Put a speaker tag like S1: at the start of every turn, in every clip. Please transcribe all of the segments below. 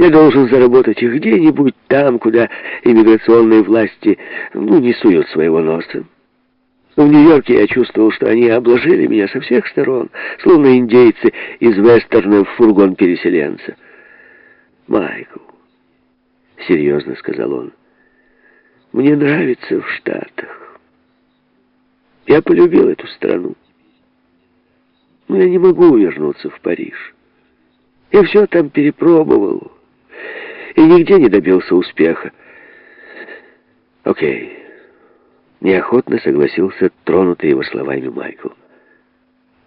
S1: Я должен заработать их где-нибудь там, куда иммиграционные власти ну, не суют своего носа. В Нью-Йорке я чувствовал, что они обложили меня со всех сторон, словно индейцы из вестерна в фургон переселенца. «Майкл», — серьезно сказал он, — «мне нравится в Штатах. Я полюбил эту страну. Но я не могу вернуться в Париж. Я все там перепробовал и нигде не добился успеха. Окей». Неохотно согласился тронутый его словами Майкл.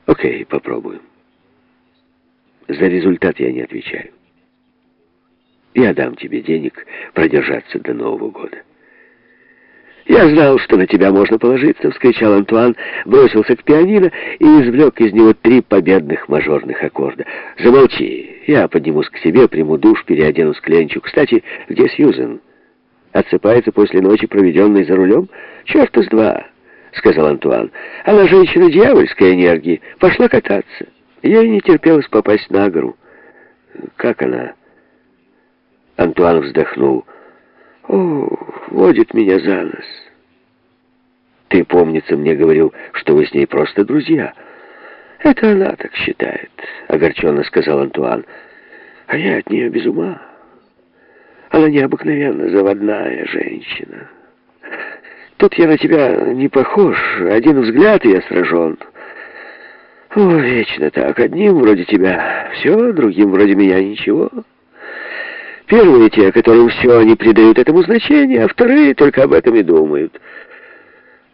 S1: «Окей, попробуем. За результат я не отвечаю. Я дам тебе денег продержаться до Нового года». «Я знал, что на тебя можно положиться!» — вскричал Антуан, бросился к пианино и извлек из него три победных мажорных аккорда. «Замолчи! Я поднимусь к себе, приму душ, переоденусь к Ленчу. Кстати, где Сьюзен?» Отсыпается после ночи, проведенной за рулем? Черт из два, сказал Антуан. Она женщина дьявольской энергии. Пошла кататься. Ей не терпелось попасть на гору. Как она? Антуан вздохнул. О, водит меня за нос. Ты, помнится, мне говорил, что вы с ней просто друзья. Это она так считает, огорченно сказал Антуан. А я от нее без ума. Она необыкновенно заводная женщина. Тут я на тебя не похож. Один взгляд, и я сражен. О, вечно так. Одним вроде тебя все, другим вроде меня ничего. Первые те, которым все, они придают этому значение, а вторые только об этом и думают.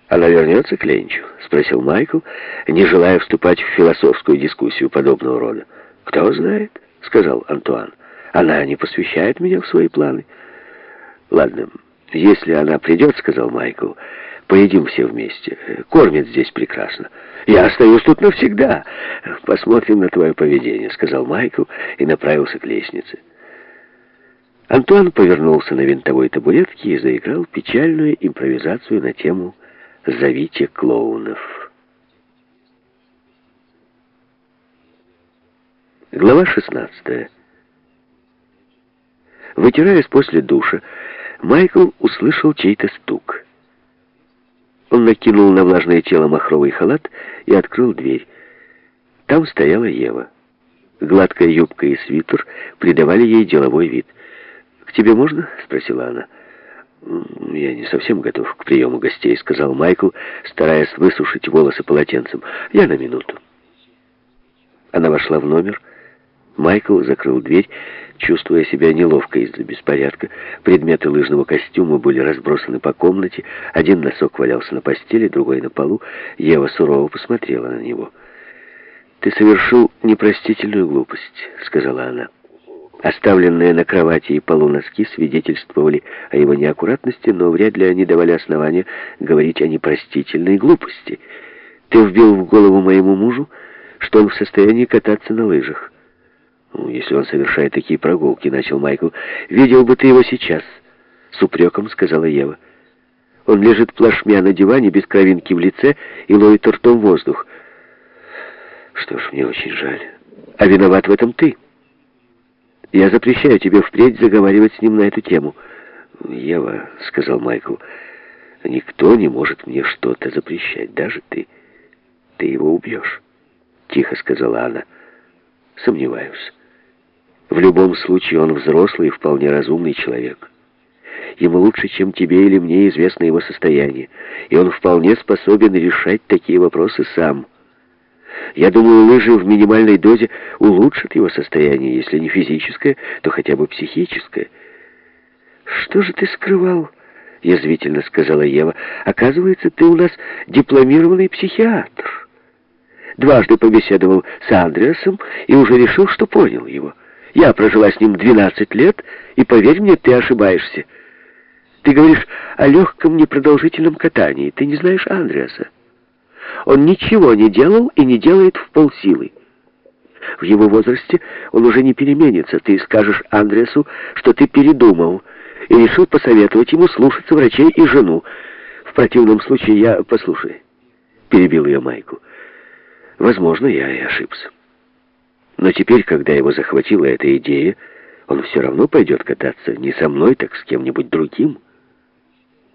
S1: «Она вернется к Ленчу?» — спросил Майкл, не желая вступать в философскую дискуссию подобного рода. «Кто знает?» — сказал Антуан. Она не посвящает меня в свои планы. Ладно, если она придет, сказал Майкл, поедим все вместе. Кормят здесь прекрасно. Я остаюсь тут навсегда. Посмотрим на твое поведение, сказал Майкл и направился к лестнице. Антуан повернулся на винтовой табуретке и заиграл печальную импровизацию на тему «Зовите клоунов». Глава шестнадцатая. Вытираясь после душа, Майкл услышал чей-то стук. Он накинул на влажное тело махровый халат и открыл дверь. Там стояла Ева. Гладкая юбка и свитер придавали ей деловой вид. «К тебе можно?» — спросила она. «Я не совсем готов к приему гостей», — сказал Майкл, стараясь высушить волосы полотенцем. «Я на минуту». Она вошла в номер. Майкл закрыл дверь чувствуя себя неловко из-за беспорядка. Предметы лыжного костюма были разбросаны по комнате. Один носок валялся на постели, другой на полу. Ева сурово посмотрела на него. «Ты совершил непростительную глупость», — сказала она. Оставленные на кровати и полу носки свидетельствовали о его неаккуратности, но вряд ли они давали основания говорить о непростительной глупости. Ты вбил в голову моему мужу, что он в состоянии кататься на лыжах. Ну, если он совершает такие прогулки, начал Майкл. Видел бы ты его сейчас, с упреком сказала Ева. Он лежит плашмя на диване, без кровинки в лице и ловит ртом воздух. Что ж, мне очень жаль. А виноват в этом ты. Я запрещаю тебе впредь заговаривать с ним на эту тему. Ева, сказал Майкл, никто не может мне что-то запрещать, даже ты. Ты его убьешь. Тихо сказала она. Сомневаюсь. В любом случае он взрослый и вполне разумный человек. Ему лучше, чем тебе или мне, известно его состояние, и он вполне способен решать такие вопросы сам. Я думаю, лыжи в минимальной дозе улучшат его состояние, если не физическое, то хотя бы психическое. «Что же ты скрывал?» — язвительно сказала Ева. «Оказывается, ты у нас дипломированный психиатр. Дважды побеседовал с Андреасом и уже решил, что понял его». Я прожила с ним 12 лет, и, поверь мне, ты ошибаешься. Ты говоришь о легком непродолжительном катании. Ты не знаешь Андреаса. Он ничего не делал и не делает в полсилы. В его возрасте он уже не переменится. Ты скажешь Андреасу, что ты передумал, и решил посоветовать ему слушаться врачей и жену. В противном случае я... Послушай, перебил ее Майкл. Возможно, я и ошибся. Но теперь, когда его захватила эта идея, Он все равно пойдет кататься не со мной, так с кем-нибудь другим.